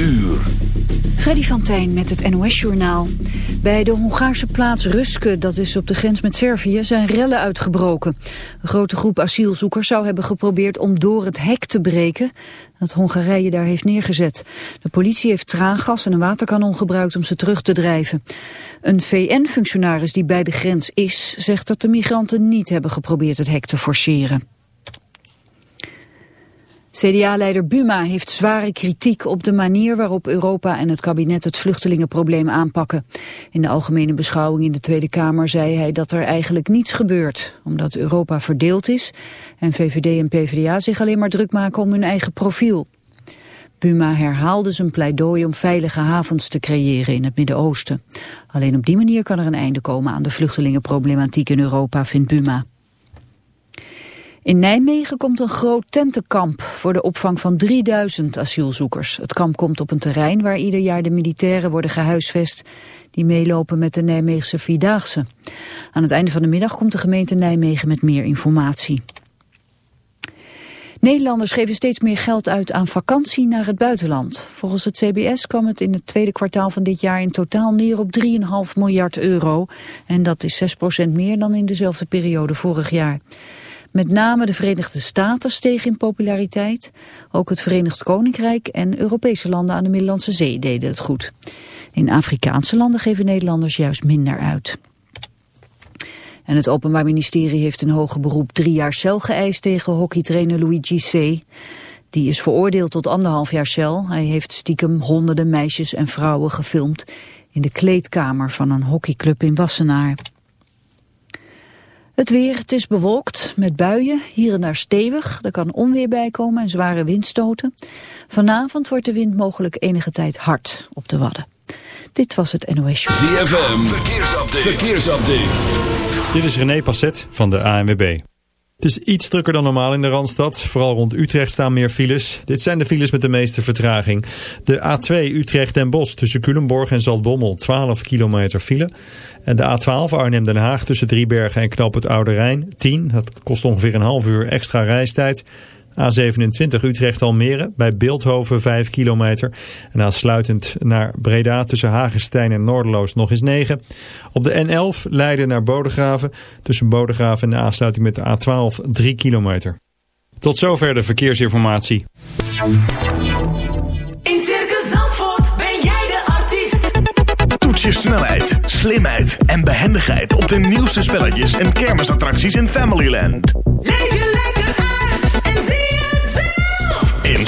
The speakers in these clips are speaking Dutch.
Uur. Freddy van Tijn met het NOS-journaal. Bij de Hongaarse plaats Ruske, dat is op de grens met Servië, zijn rellen uitgebroken. Een grote groep asielzoekers zou hebben geprobeerd om door het hek te breken dat Hongarije daar heeft neergezet. De politie heeft traangas en een waterkanon gebruikt om ze terug te drijven. Een VN-functionaris die bij de grens is, zegt dat de migranten niet hebben geprobeerd het hek te forceren. CDA-leider Buma heeft zware kritiek op de manier waarop Europa en het kabinet het vluchtelingenprobleem aanpakken. In de algemene beschouwing in de Tweede Kamer zei hij dat er eigenlijk niets gebeurt, omdat Europa verdeeld is en VVD en PvdA zich alleen maar druk maken om hun eigen profiel. Buma herhaalde zijn pleidooi om veilige havens te creëren in het Midden-Oosten. Alleen op die manier kan er een einde komen aan de vluchtelingenproblematiek in Europa, vindt Buma. In Nijmegen komt een groot tentenkamp voor de opvang van 3000 asielzoekers. Het kamp komt op een terrein waar ieder jaar de militairen worden gehuisvest die meelopen met de Nijmeegse Vierdaagse. Aan het einde van de middag komt de gemeente Nijmegen met meer informatie. Nederlanders geven steeds meer geld uit aan vakantie naar het buitenland. Volgens het CBS kwam het in het tweede kwartaal van dit jaar in totaal neer op 3,5 miljard euro. En dat is 6% meer dan in dezelfde periode vorig jaar. Met name de Verenigde Staten stegen in populariteit. Ook het Verenigd Koninkrijk en Europese landen aan de Middellandse Zee deden het goed. In Afrikaanse landen geven Nederlanders juist minder uit. En het Openbaar Ministerie heeft een hoger beroep drie jaar cel geëist tegen hockeytrainer Luigi C. Die is veroordeeld tot anderhalf jaar cel. Hij heeft stiekem honderden meisjes en vrouwen gefilmd in de kleedkamer van een hockeyclub in Wassenaar. Het weer, het is bewolkt met buien, hier en daar stevig. Er kan onweer bij komen en zware windstoten. Vanavond wordt de wind mogelijk enige tijd hard op de Wadden. Dit was het NOS Show. ZFM, verkeersupdate. verkeersupdate. Dit is René Passet van de ANWB. Het is iets drukker dan normaal in de Randstad. Vooral rond Utrecht staan meer files. Dit zijn de files met de meeste vertraging. De A2 Utrecht en Bos tussen Culemborg en Zaltbommel 12 kilometer file. En de A12 Arnhem-Den Haag tussen Driebergen en Knoop het Oude Rijn 10. Dat kost ongeveer een half uur extra reistijd. A27 Utrecht-Almere bij Beeldhoven 5 kilometer. En aansluitend naar Breda tussen Hagenstein en Noorderloos nog eens 9. Op de N11 Leiden naar Bodegraven. Tussen Bodegraven en de aansluiting met de A12 3 kilometer. Tot zover de verkeersinformatie. In Circus Zandvoort ben jij de artiest. Toets je snelheid, slimheid en behendigheid op de nieuwste spelletjes en kermisattracties in Familyland.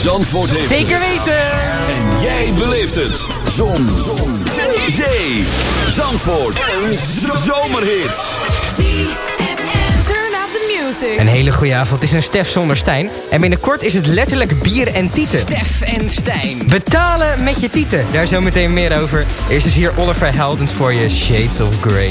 Zandvoort heeft Zeker het. weten! En jij beleeft het. Zon. Zon. Zee. Zee. Zandvoort. Een zomerhit. Turn up the music. Een hele goede avond. Het is een Stef zonder Stijn. En binnenkort is het letterlijk bier en tieten. Stef en Stijn. Betalen met je tieten. Daar zo meteen meer over. Eerst is hier Oliver Heldens voor je Shades of Grey.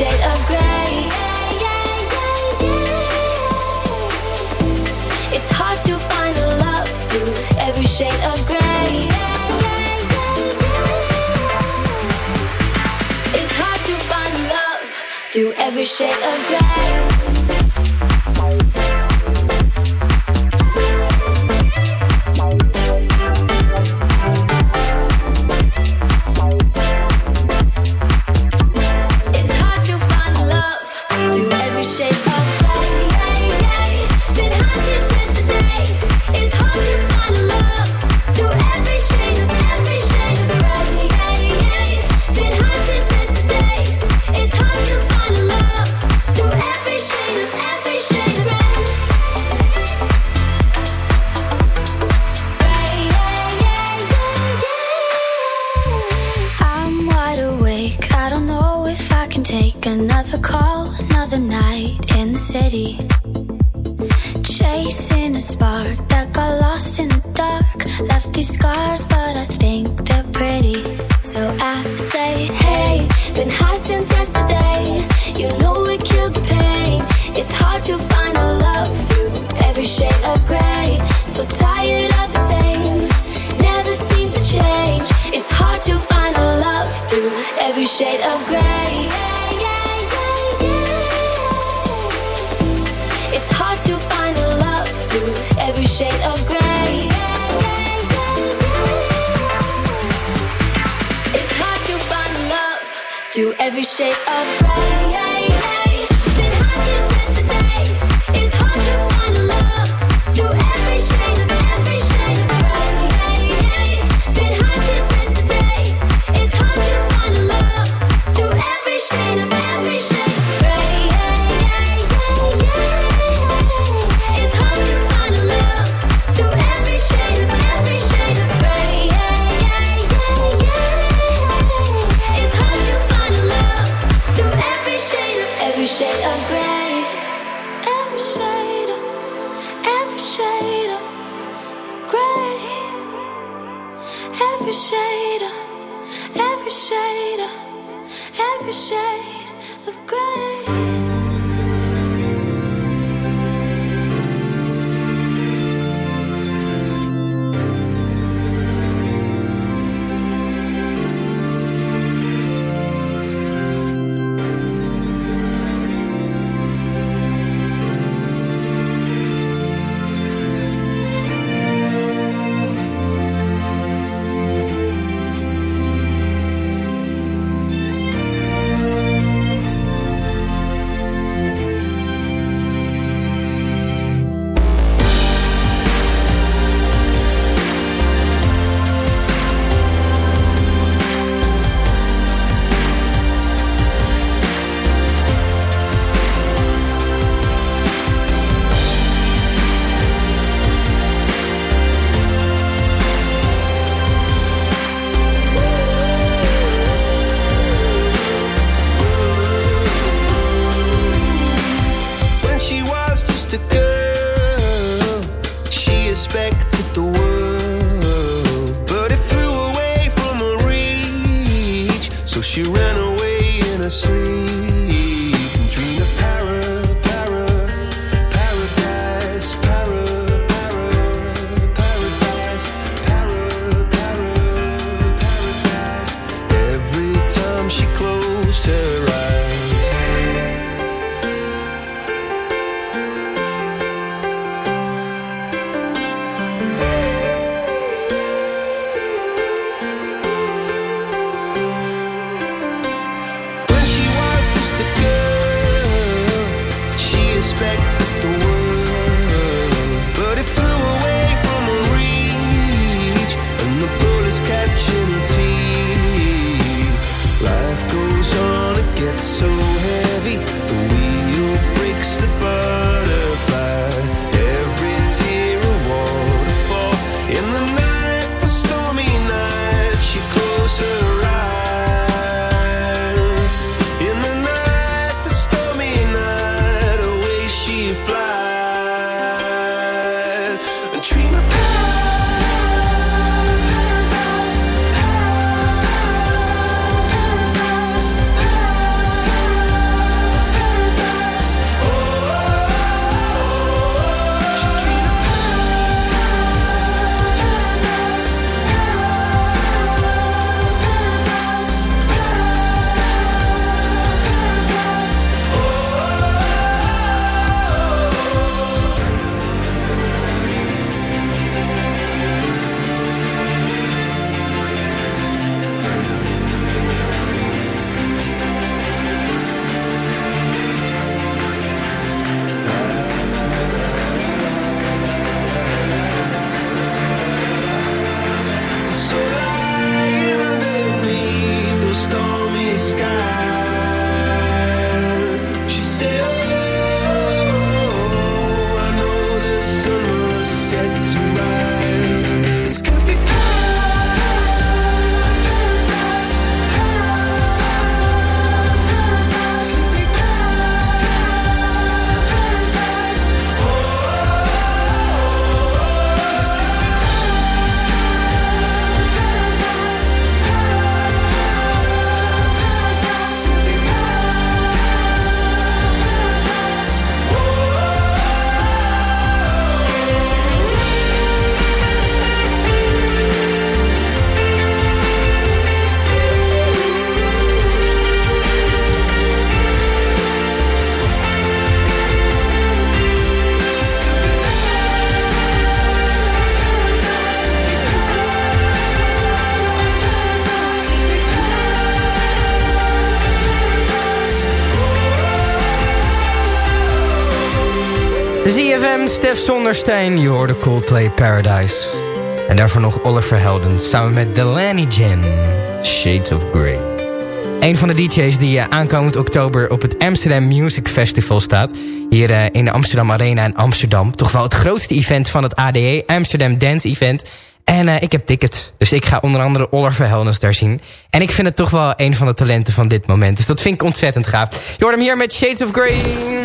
It's hard to find love through every shade of gray. It's hard to find love through every shade of gray. ZFM, Stef Zonderstein, je hoorde Coldplay Paradise. En daarvoor nog Oliver Helden, samen met Delaney Jen, Shades of Grey. Een van de DJ's die uh, aankomend oktober op het Amsterdam Music Festival staat. Hier uh, in de Amsterdam Arena in Amsterdam. Toch wel het grootste event van het ADE, Amsterdam Dance Event. En uh, ik heb tickets. Dus ik ga onder andere Oliver Helnes daar zien. En ik vind het toch wel een van de talenten van dit moment. Dus dat vind ik ontzettend gaaf. Je hoort hem hier met Shades of Grey.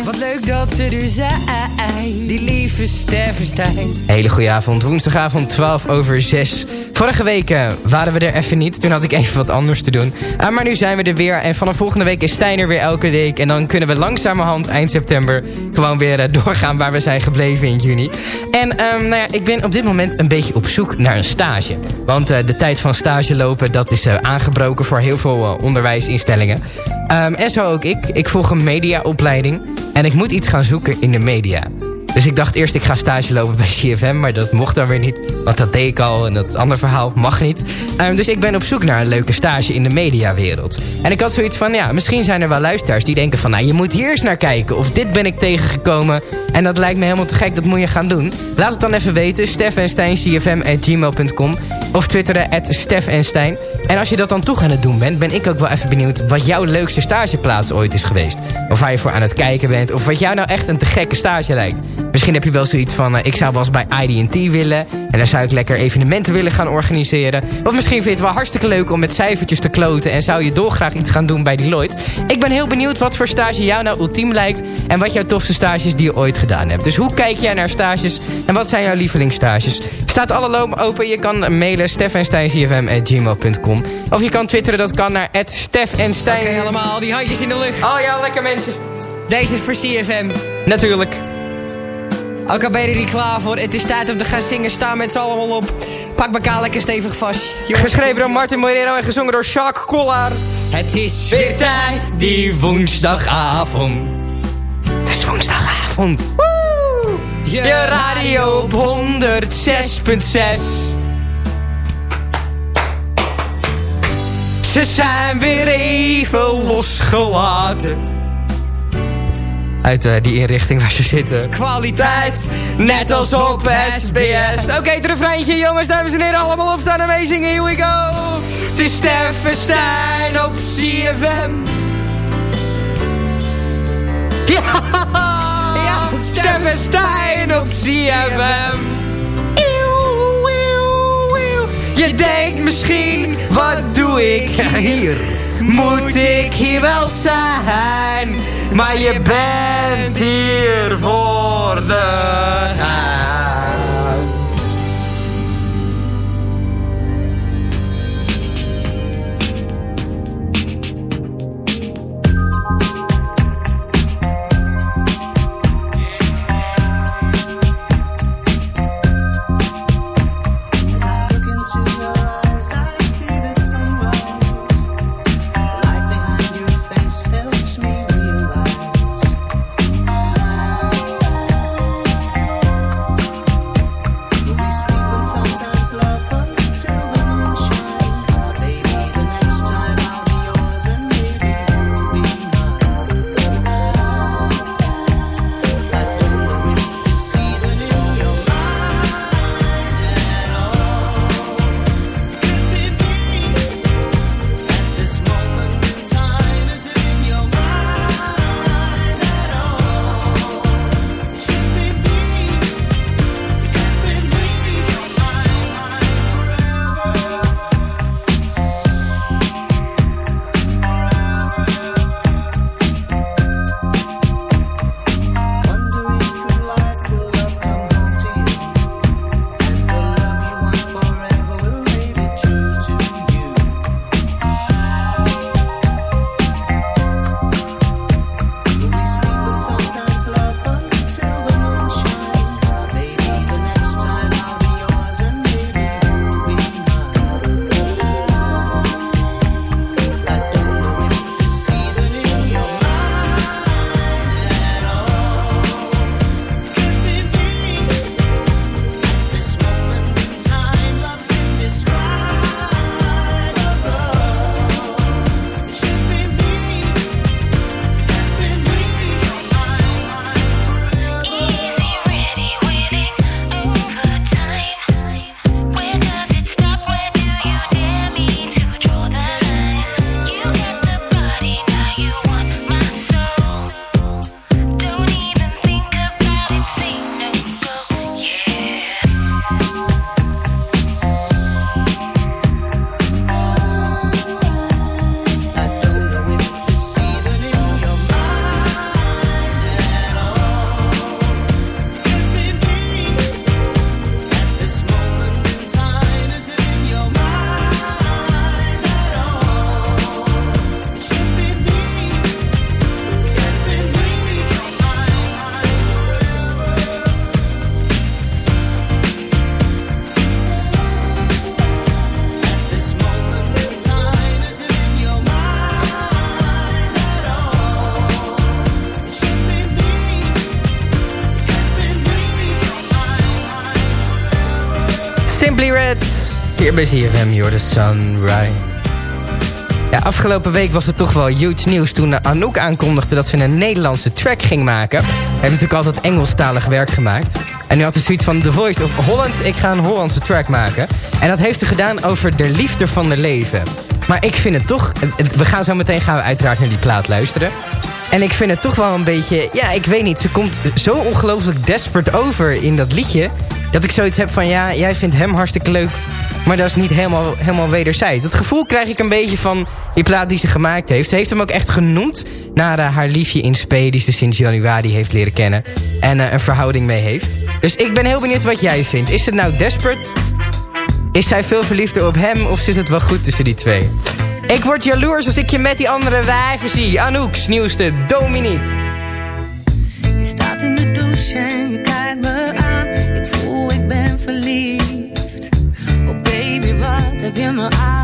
Wat leuk dat ze er zijn, die lieve Steffenstein. Hele goede avond, woensdagavond 12 over 6. Vorige week uh, waren we er even niet, toen had ik even wat anders te doen. Uh, maar nu zijn we er weer en vanaf volgende week is Stijn er weer elke week. En dan kunnen we langzamerhand eind september gewoon weer uh, doorgaan waar we zijn gebleven in juni. En um, nou ja, ik ben op dit moment een beetje op zoek naar een stage. Want de tijd van stage lopen, dat is aangebroken voor heel veel onderwijsinstellingen. Um, en zo ook ik. Ik volg een mediaopleiding. En ik moet iets gaan zoeken in de media. Dus ik dacht eerst ik ga stage lopen bij CFM. Maar dat mocht dan weer niet. Want dat deed ik al. En dat andere verhaal mag niet. Um, dus ik ben op zoek naar een leuke stage in de mediawereld. En ik had zoiets van, ja, misschien zijn er wel luisteraars die denken van... Nou, je moet hier eens naar kijken. Of dit ben ik tegengekomen. En dat lijkt me helemaal te gek. Dat moet je gaan doen. Laat het dan even weten. Stef en Stijn, cfm.gmail.com. Of twitteren, at Stef en. En als je dat dan toe aan het doen bent... ben ik ook wel even benieuwd wat jouw leukste stageplaats ooit is geweest. Of waar je voor aan het kijken bent. Of wat jou nou echt een te gekke stage lijkt. Misschien heb je wel zoiets van, uh, ik zou wel eens bij ID&T willen. En daar zou ik lekker evenementen willen gaan organiseren. Of misschien vind je het wel hartstikke leuk om met cijfertjes te kloten. En zou je dolgraag iets gaan doen bij Deloitte. Ik ben heel benieuwd wat voor stage jou nou ultiem lijkt. En wat jouw tofste stages die je ooit gedaan hebt. Dus hoe kijk jij naar stages? En wat zijn jouw lievelingsstages? Staat alle open. Je kan mailen stefenstijncfm.gmail.com Of je kan twitteren, dat kan naar @stefenstein. Oké, okay, allemaal die handjes in de lucht. Oh ja, lekker mensen. Deze is voor CFM. Natuurlijk. Oké, ben je er niet klaar voor? Het is tijd om te gaan zingen. Staan met z'n allemaal op. Pak elkaar lekker stevig vast. Jongens. Geschreven door Martin Moreno en gezongen door Jacques Collard. Het is weer tijd, die woensdagavond. Het is woensdagavond. Woe! Je, Je radio op 106.6. Ze zijn weer even losgelaten uit uh, die inrichting waar ze zitten. Kwaliteit, net als op SBS. Oké, okay, het refreintje, jongens, dames en heren, allemaal opstaan en meezingen. Here we go. Het is Steffen Stijn op CFM. Ja, ja Steffen Stijn op CFM. Je denkt misschien, wat doe ik hier? Moet ik hier wel zijn? Maar je bent hier voor de Bij sunrise. Ja, afgelopen week was het toch wel huge nieuws toen Anouk aankondigde dat ze een Nederlandse track ging maken. Hij heeft natuurlijk altijd Engelstalig werk gemaakt. En nu had ze zoiets van The Voice of Holland, ik ga een Hollandse track maken. En dat heeft ze gedaan over de liefde van haar leven. Maar ik vind het toch, we gaan zo meteen gaan we uiteraard naar die plaat luisteren. En ik vind het toch wel een beetje, ja ik weet niet, ze komt zo ongelooflijk desperate over in dat liedje. Dat ik zoiets heb van ja, jij vindt hem hartstikke leuk, maar dat is niet helemaal, helemaal wederzijds. Dat gevoel krijg ik een beetje van die plaat die ze gemaakt heeft. Ze heeft hem ook echt genoemd naar eh, haar liefje in spe... die ze sinds januari heeft leren kennen. En eh, een verhouding mee heeft. Dus ik ben heel benieuwd wat jij vindt. Is het nou desperate? Is zij veel verliefder op hem? Of zit het wel goed tussen die twee? Ik word jaloers als ik je met die andere wijven zie. Anouk's nieuwste Dominique. Je staat in de douche en je kijkt wat heb je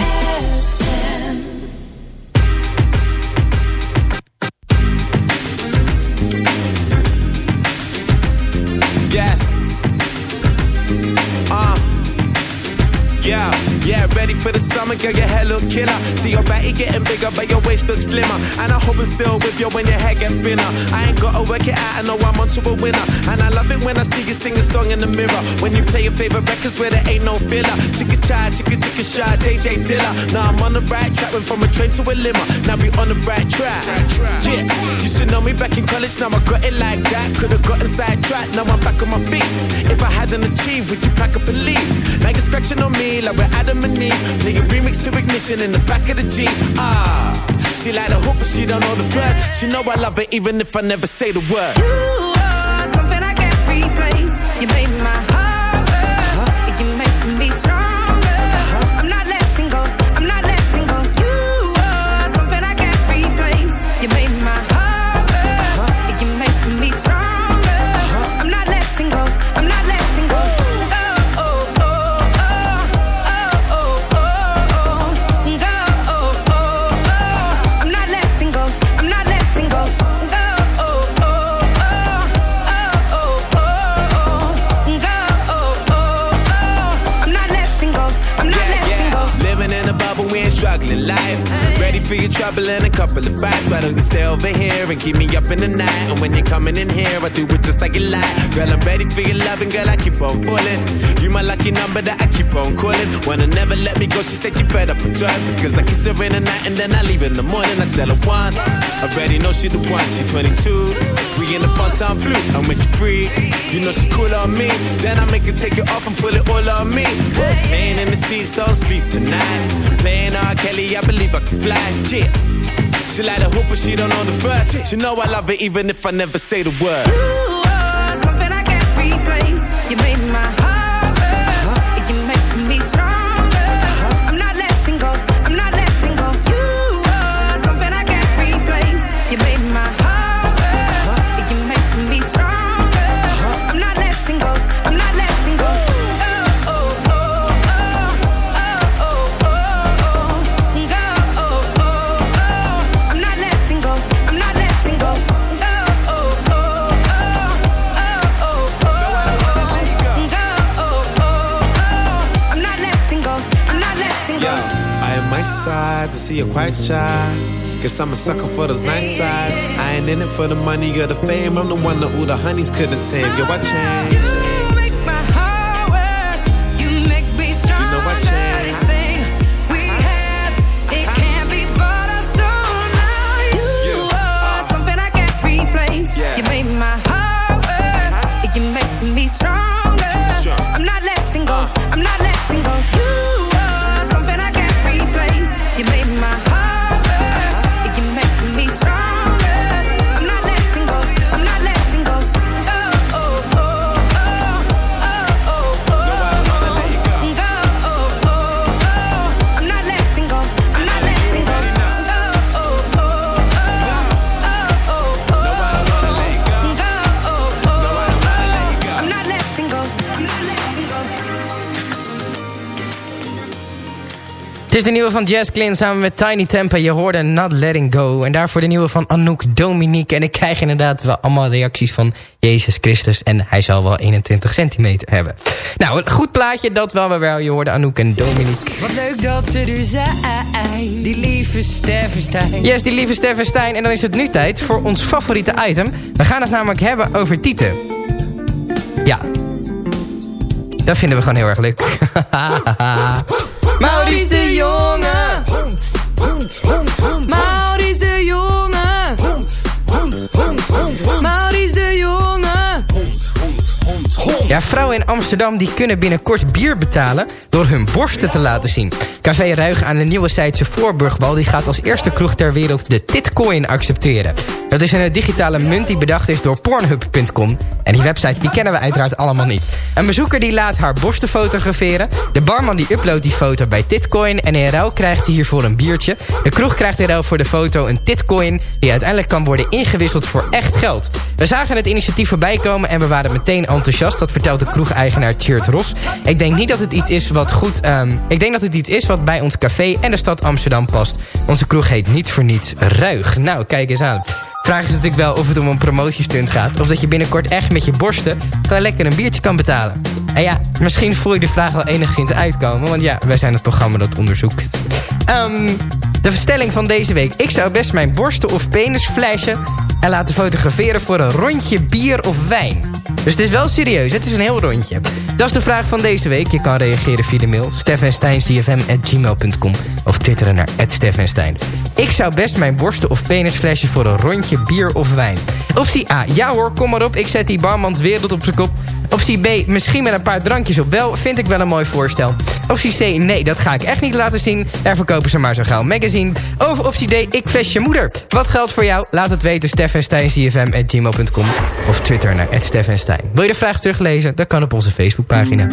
FM. killer. See your body getting bigger, but your waist looks slimmer. And I hope I'm still with you when your hair get thinner. I ain't gotta work it out, I know I'm onto a winner. And I love it when I see you sing a song in the mirror. When you play your favorite records where there ain't no filler. Chicka chai, chicka chicka shy, DJ Dilla. Now I'm on the right track, went from a train to a limo. Now we on the right track. Yeah, used to know me back in college, now I got it like that. Could've gotten sidetracked, now I'm back on my feet. If I hadn't achieved, would you pack up and leave? Now you're scratching on me like we're Adam and Eve. Playing remix to ignition in the back of the Jeep. Ah, she like the hoop, but she don't know the verse. She know I love her even if I never say the word. For your trouble and a couple of bites. Why don't you stay over here and keep me up in the night? And when you're coming in here, I do it just like you like. Girl, I'm ready for your loving, girl, I keep on pulling. You my lucky number that I keep on calling. Wanna never let me go, she said she fed up with time. Because I kiss her in the night and then I leave in the morning. I tell her one, I already know she the one, she 22. We in the fun time blue, and when she free, you know she cool on me. Then I make her take it off and pull it all on me. Laying in the seats, don't sleep tonight. Playing R. Kelly, I believe I can fly. Yeah. She like a hoop, but she don't know the verse. She know I love her even if I never say the word. You are oh, something I can't replace. You made my quite shy. Guess I'm a sucker for those nice sides. I ain't in it for the money or the fame. I'm the one that all the honeys couldn't tame. Yo, I change. Is de nieuwe van Jazz Glynn samen met Tiny Tempa. Je hoorde Not Letting Go. En daarvoor de nieuwe van Anouk Dominique. En ik krijg inderdaad wel allemaal reacties van Jezus Christus. En hij zal wel 21 centimeter hebben. Nou, een goed plaatje, dat wel maar wel. Je hoorde Anouk en Dominique. Wat leuk dat ze er zijn, die lieve Steffenstein. Yes, die lieve Stefan Stijn. En dan is het nu tijd voor ons favoriete item. We gaan het namelijk hebben over tieten. Ja. Dat vinden we gewoon heel erg leuk. Maurice de Jonge. Maurice de Jonge. Maurice de Jonge. Ja, vrouwen in Amsterdam die kunnen binnenkort bier betalen door hun borsten te laten zien. Café Ruig aan de nieuwe Zijdse Voorburgbal die gaat als eerste kroeg ter wereld de Titcoin accepteren. Dat is een digitale munt die bedacht is door Pornhub.com. En die website die kennen we uiteraard allemaal niet. Een bezoeker die laat haar borsten fotograferen. De barman die uploadt die foto bij Titcoin. En in ruil krijgt hij hiervoor een biertje. De kroeg krijgt in ruil voor de foto een Titcoin... die uiteindelijk kan worden ingewisseld voor echt geld. We zagen het initiatief voorbij komen en we waren meteen enthousiast. Dat vertelt de kroegeigenaar Tjeerd Ros. Ik denk niet dat het iets is wat goed... ehm, ik denk dat het iets is wat bij ons café en de stad Amsterdam past. Onze kroeg heet niet voor niets Ruig. Nou, kijk eens aan. Vraag is natuurlijk wel of het om een promotiestunt gaat... of dat je binnenkort echt met je borsten... gewoon lekker een biertje kan betalen. En ja, misschien voel je de vraag wel enigszins uitkomen. Want ja, wij zijn het programma dat onderzoekt. Ehm, de verstelling van deze week. Ik zou best mijn borsten of penis. En laten fotograferen voor een rondje bier of wijn. Dus het is wel serieus, het is een heel rondje. Dat is de vraag van deze week. Je kan reageren via de mail steffensteincfm.gmail.com of twitteren naar @steffenstein. Ik zou best mijn borsten of penis flashen voor een rondje bier of wijn. Optie A, ja hoor, kom maar op, ik zet die barmans wereld op zijn kop. Optie B, misschien met een paar drankjes op wel, vind ik wel een mooi voorstel. Optie C, nee, dat ga ik echt niet laten zien. Daar verkopen ze maar zo gauw magazine. Of optie D, ik fles je moeder. Wat geldt voor jou? Laat het weten, steffensteincfm.gmail.com of Twitter naar @steffenstein. Wil je de vraag teruglezen? Dat kan op onze Facebookpagina.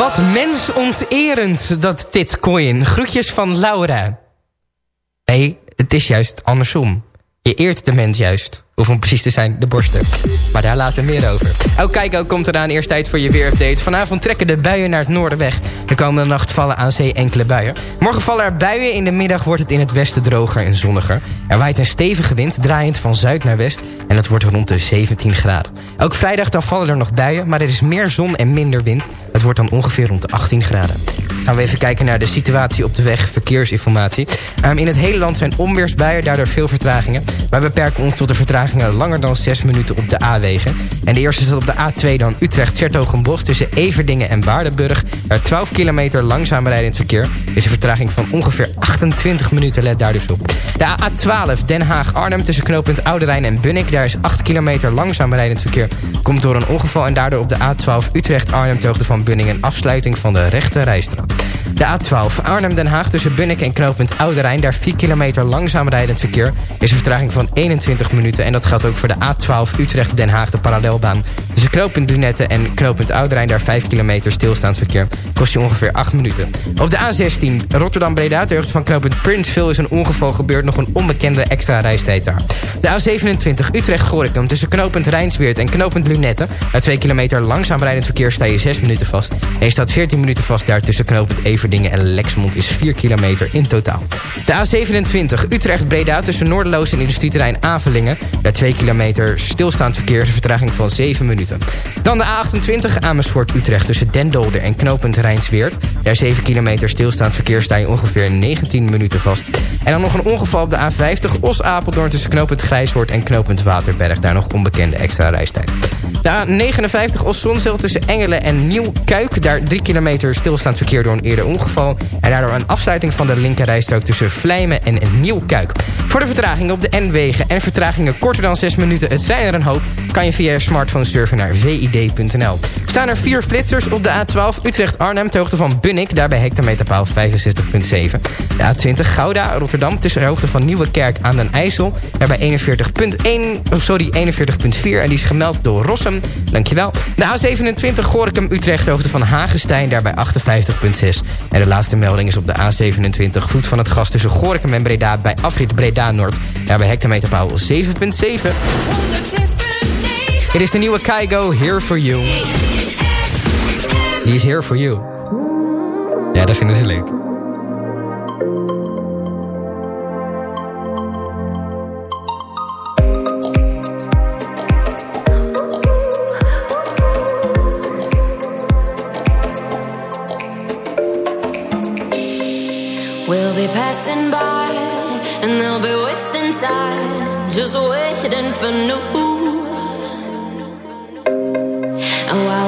Wat mensonterend, dat titcoin. Groetjes van Laura. Nee, het is juist andersom. Je eert de mens juist. Of om precies te zijn, de borsten. Maar daar later meer over. Oh, kijk, ook komt eraan. Eerst tijd voor je weerupdate. Vanavond trekken de buien naar het noorden weg. De komende nacht vallen aan zee enkele buien. Morgen vallen er buien. In de middag wordt het in het westen droger en zonniger. Er waait een stevige wind, draaiend van zuid naar west. En het wordt rond de 17 graden. Ook vrijdag dan vallen er nog buien. Maar er is meer zon en minder wind. Het wordt dan ongeveer rond de 18 graden. Gaan we even kijken naar de situatie op de weg, verkeersinformatie. Ehm, in het hele land zijn onweersbuien, daardoor veel vertragingen. Wij beperken ons tot de langer dan 6 minuten op de A-wegen. En de eerste staat op de A2 dan Utrecht-Tjertogenbosch... tussen Everdingen en Waardenburg. Daar 12 kilometer langzaam rijdend verkeer. Is een vertraging van ongeveer 28 minuten, let daar dus op. De A12 Den Haag-Arnhem tussen knooppunt Oude Rijn en Bunnik. Daar is 8 kilometer langzaam rijdend verkeer. Komt door een ongeval en daardoor op de A12 Utrecht-Arnhem... ter hoogte van Bunning een afsluiting van de rechte rijstrook. De A12 Arnhem-Den Haag tussen Bunnik en knooppunt Oude Rijn. Daar 4 kilometer langzaam rijdend verkeer. Is een vertraging van 21 minuten. En geldt ook voor de A12 Utrecht-Den Haag, de parallelbaan. Tussen knooppunt Lunette en knooppunt Oude Rijn. Daar 5 kilometer stilstaand verkeer. Kost je ongeveer 8 minuten. Op de A16 Rotterdam-Breda ter van knooppunt Princeville is een ongeval gebeurd. Nog een onbekende extra reistijd daar. De A27 Utrecht-Gorikum tussen knooppunt Rijnsweert en knooppunt Lunette. Daar 2 kilometer langzaam rijdend verkeer sta je 6 minuten vast. En je staat 14 minuten vast daar tussen knooppunt Everdingen en Lexmond is 4 kilometer in totaal. De A27 Utrecht-Breda tussen Noorderloos en industrieterrein Avelingen. Daar 2 kilometer stilstaand verkeer een vertraging van 7 minuten. Dan de A28 Amersfoort-Utrecht tussen Den Dolder en knooppunt Rijnsweert. Daar 7 kilometer stilstaand verkeer sta je ongeveer 19 minuten vast. En dan nog een ongeval op de A50 Os-Apeldoorn tussen knooppunt Grijshoort en knooppunt Waterberg. Daar nog onbekende extra reistijd. De A59 Os-Zonzeel tussen Engelen en Nieuw-Kuik. Daar 3 kilometer stilstaand verkeer door een eerder ongeval. En daardoor een afsluiting van de linkerrijstrook tussen Vlijmen en Nieuw-Kuik. Voor de vertragingen op de N-wegen en vertragingen korter dan 6 minuten, het zijn er een hoop, kan je via je smartphone surfen naar vid.nl. Staan er vier flitsers op de A12 Utrecht-Arnhem ter hoogte van Daarbij hectometerpaal 65.7. De A20 Gouda Rotterdam tussen de hoogte van Nieuwekerk aan den IJssel, daarbij 41.1, of sorry 41.4 en die is gemeld door Rossum. Dankjewel. De A27 Gorikum Utrecht hoogte van Hagestein, daarbij 58.6. En de laatste melding is op de A27 Voet van het Gas tussen Gorikum en Breda bij afrit Breda Noord, daarbij hectometerpaal 7.7. Dit is de nieuwe Kaigo, Here For You. Is Here For You. Ja, dat vinden ze leuk. We'll be passing by and they'll be wasting time just waiting for new.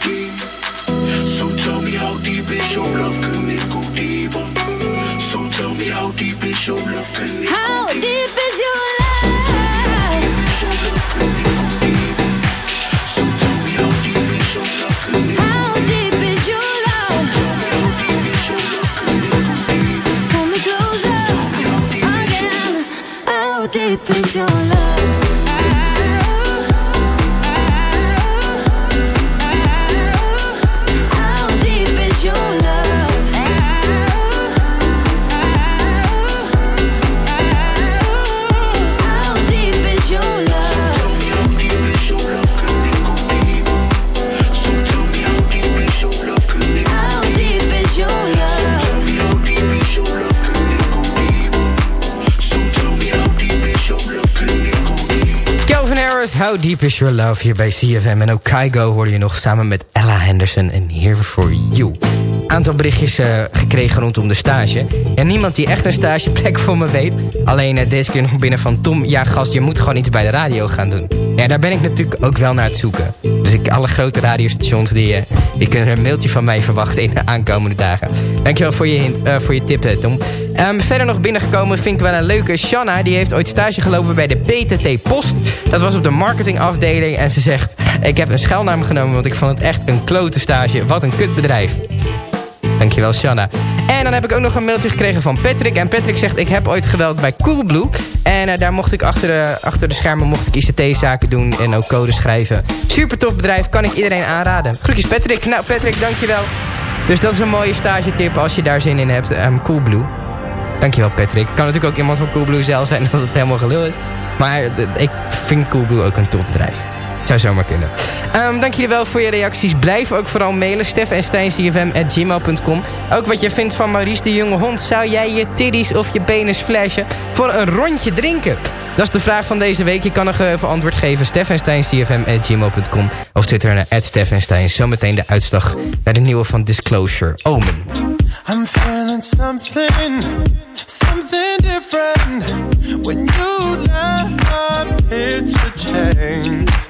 Can deep? So tell me how deep is your love, can it go deeper? So tell me how deep is your love, can it How go deep? deep is your love? So tell me how How Deep Is Your Love hier bij CFM. En ook Kygo hoorde je nog samen met Ella Henderson en Here For You. Aantal berichtjes eh, gekregen rondom de stage. En niemand die echt een stageplek voor me weet. Alleen eh, deze keer nog binnen van Tom. Ja gast, je moet gewoon iets bij de radio gaan doen. Ja, daar ben ik natuurlijk ook wel naar het zoeken. Dus ik, alle grote radiostations die, eh, die kunnen een mailtje van mij verwachten in de aankomende dagen. Dankjewel voor je, hint, eh, voor je tip, eh, Tom. Ehm, verder nog binnengekomen vind ik wel een leuke. Shanna, die heeft ooit stage gelopen bij de PTT Post. Dat was op de marketingafdeling. En ze zegt, Ik heb een schuilnaam genomen, want ik vond het echt een klote stage. Wat een kutbedrijf. Dankjewel, Shanna. En dan heb ik ook nog een mailtje gekregen van Patrick. En Patrick zegt, ik heb ooit gewerkt bij Coolblue. En eh, daar mocht ik achter de, achter de schermen mocht ik ICT-zaken doen en ook code schrijven. Super tof bedrijf, kan ik iedereen aanraden. Groetjes Patrick. Nou Patrick, dankjewel. Dus dat is een mooie stagetip als je daar zin in hebt. Um, Coolblue. Dankjewel Patrick. Kan natuurlijk ook iemand van Coolblue zelf zijn dat het helemaal gelul is. Maar eh, ik vind Coolblue ook een topbedrijf. Zou zomaar kunnen. Um, dank jullie wel voor je reacties. Blijf ook vooral mailen. Stef en Stijn, gmail.com. Ook wat je vindt van Maurice de Jonge Hond. Zou jij je tiddies of je penis flashen voor een rondje drinken? Dat is de vraag van deze week. Je kan nog even antwoord geven. Stef en Stijn, gmail.com. Of twitter naar Stef en Stijn. Zometeen de uitslag bij de nieuwe van Disclosure. Omen. I'm feeling something, something different. When you left, my picture changed.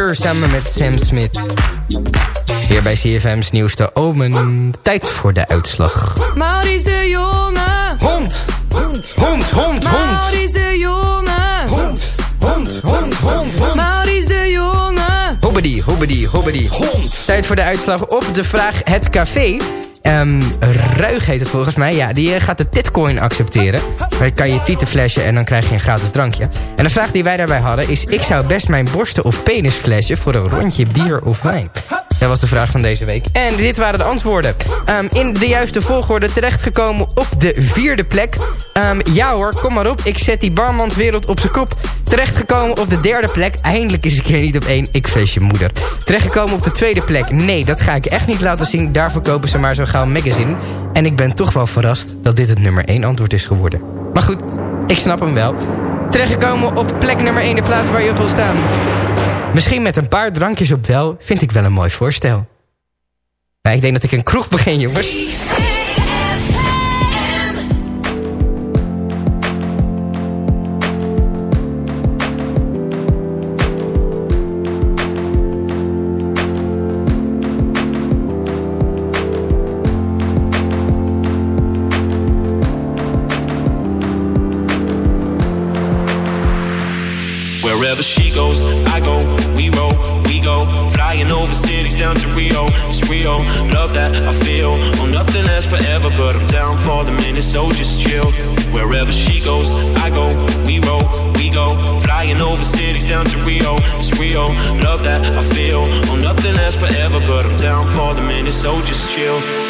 Disclosure samen met Sam Smith. Hier bij CFM's nieuwste Omen. Tijd voor de uitslag. Maurice de Jonge. Hond! Hond, hond, hond, hond! Maurice de Jonge. Hond, hond, hond, hond, hond! Maurice de Jonge. Hobbedy, hobbedy, hobbedy. Hond! Tijd voor de uitslag op de vraag Het Café. Ehm Ruig heet het volgens mij. Ja, die eh, gaat de Titcoin accepteren. Daar kan je tieten flashen en dan krijg je een gratis drankje. En de vraag die wij daarbij hadden is... Ik zou best mijn borsten of penis flashen voor een rondje bier of wijn. Dat was de vraag van deze week. En dit waren de antwoorden. Ehm, in de juiste volgorde terechtgekomen op de vierde plek. Ehm, ja hoor, kom maar op. Ik zet die barmanswereld op zijn kop. Terechtgekomen op de derde plek. Eindelijk is ik er niet op één. Ik fles je moeder. Terechtgekomen op de tweede plek. Nee, dat ga ik echt niet laten zien. Daar verkopen ze maar zo gauw magazine. En ik ben toch wel verrast dat dit het nummer 1 antwoord is geworden. Maar goed, ik snap hem wel. Terechtgekomen op plek nummer 1 de plaats waar je op wil staan. Misschien met een paar drankjes op wel, vind ik wel een mooi voorstel. Nou, ik denk dat ik een kroeg begin, jongens. so just chill.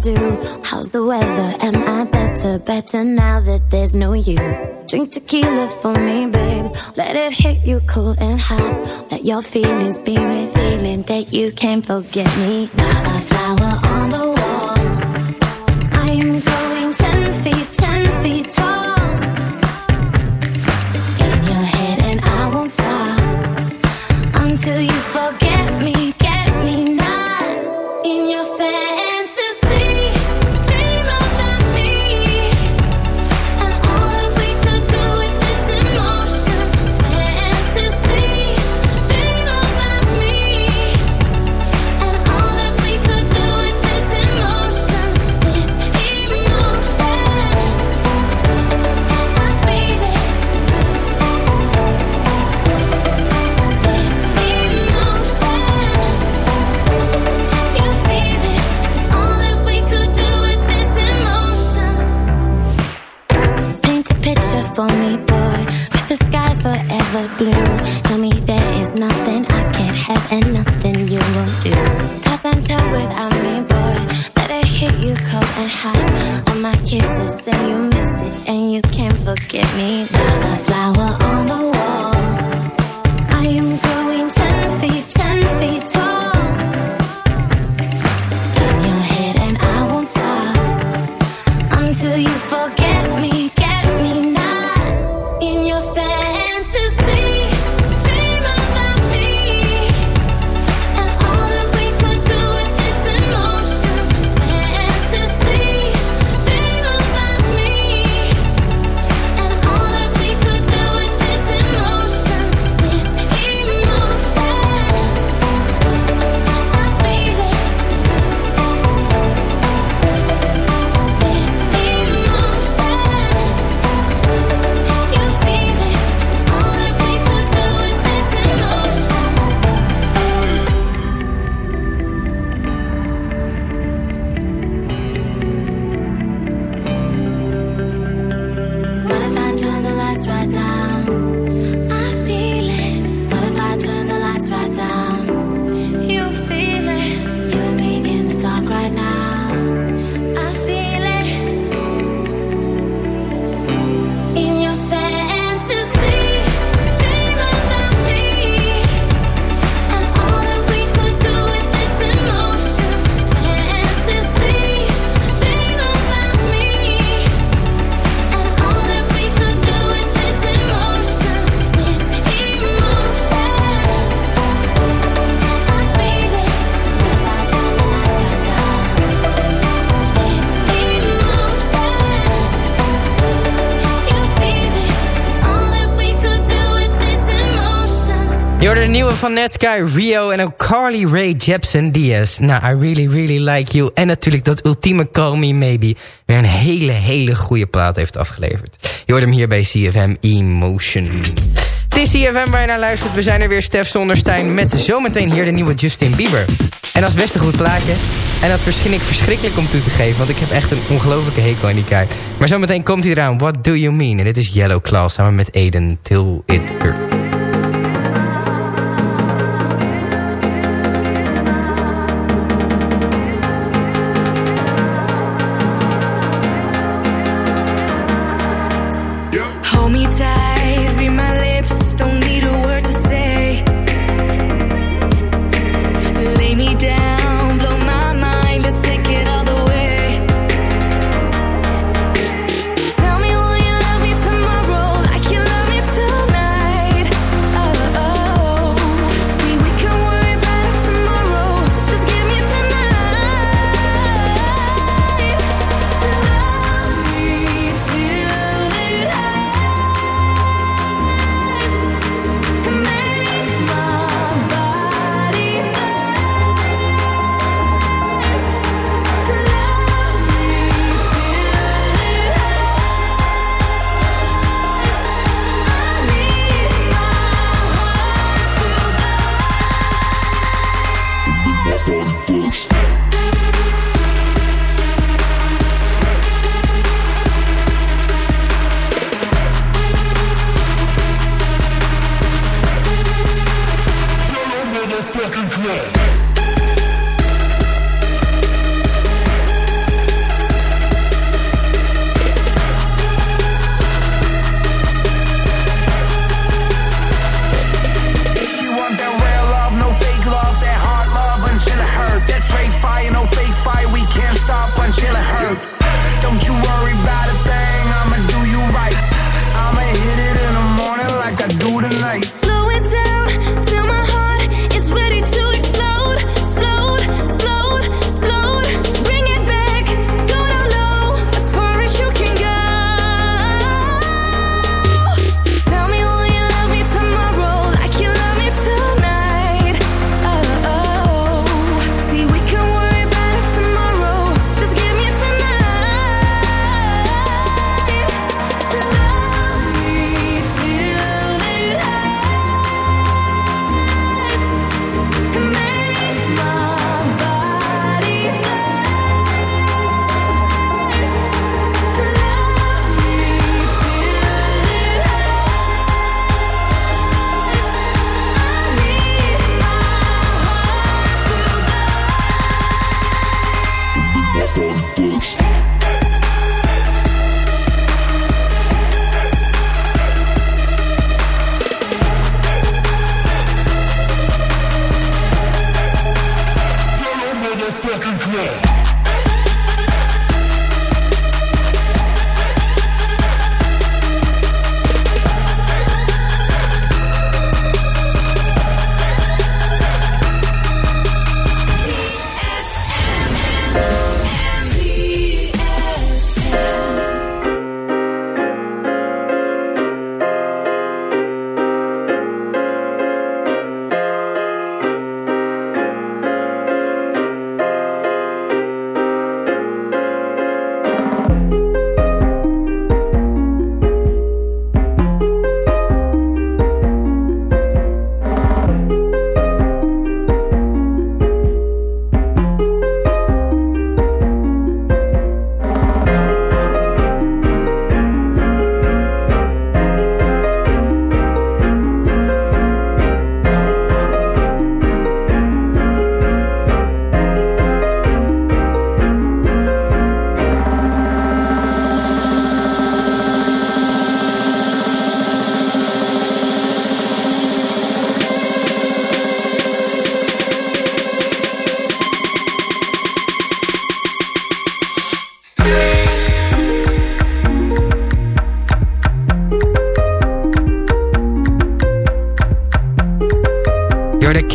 Do? How's the weather? Am I better, better now that there's no you? Drink tequila for me, babe. Let it hit you cold and hot. Let your feelings be revealing that you can't forget me. Not a flower on the hoorde de nieuwe van Netsky, Rio en ook Carly Rae Jepsen Diaz. Nou, I Really Really Like You. En natuurlijk dat ultieme Call Me Maybe. Weer een hele, hele goede plaat heeft afgeleverd. Je hoort hem hier bij CFM Emotion. Het is CFM waar je naar luistert. We zijn er weer, Stef Sonderstein. Met zometeen hier de nieuwe Justin Bieber. En dat is best een goed plaatje. En dat verschil ik verschrikkelijk om toe te geven. Want ik heb echt een ongelofelijke hekel aan die kijk. Maar zometeen komt hij eraan. What do you mean? En dit is Yellow Claw samen met Aiden. Till it hurts.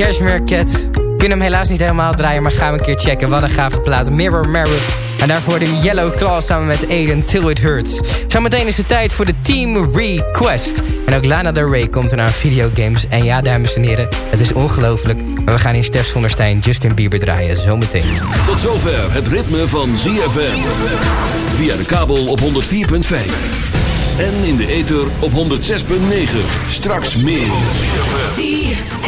Cashmere Cat. Ik kan hem helaas niet helemaal draaien, maar ga hem een keer checken. Wat een gave plaat. Mirror Mirror. En daarvoor de Yellow Claw samen met Aiden Till It Hurts. Zometeen is het tijd voor de Team Request. En ook Lana Del Rey komt er aan videogames. En ja, dames en heren, het is ongelooflijk. Maar we gaan in Stef Zonderstein Justin Bieber draaien. Zometeen. Tot zover het ritme van ZFM. Via de kabel op 104.5. En in de ether op 106.9. Straks meer.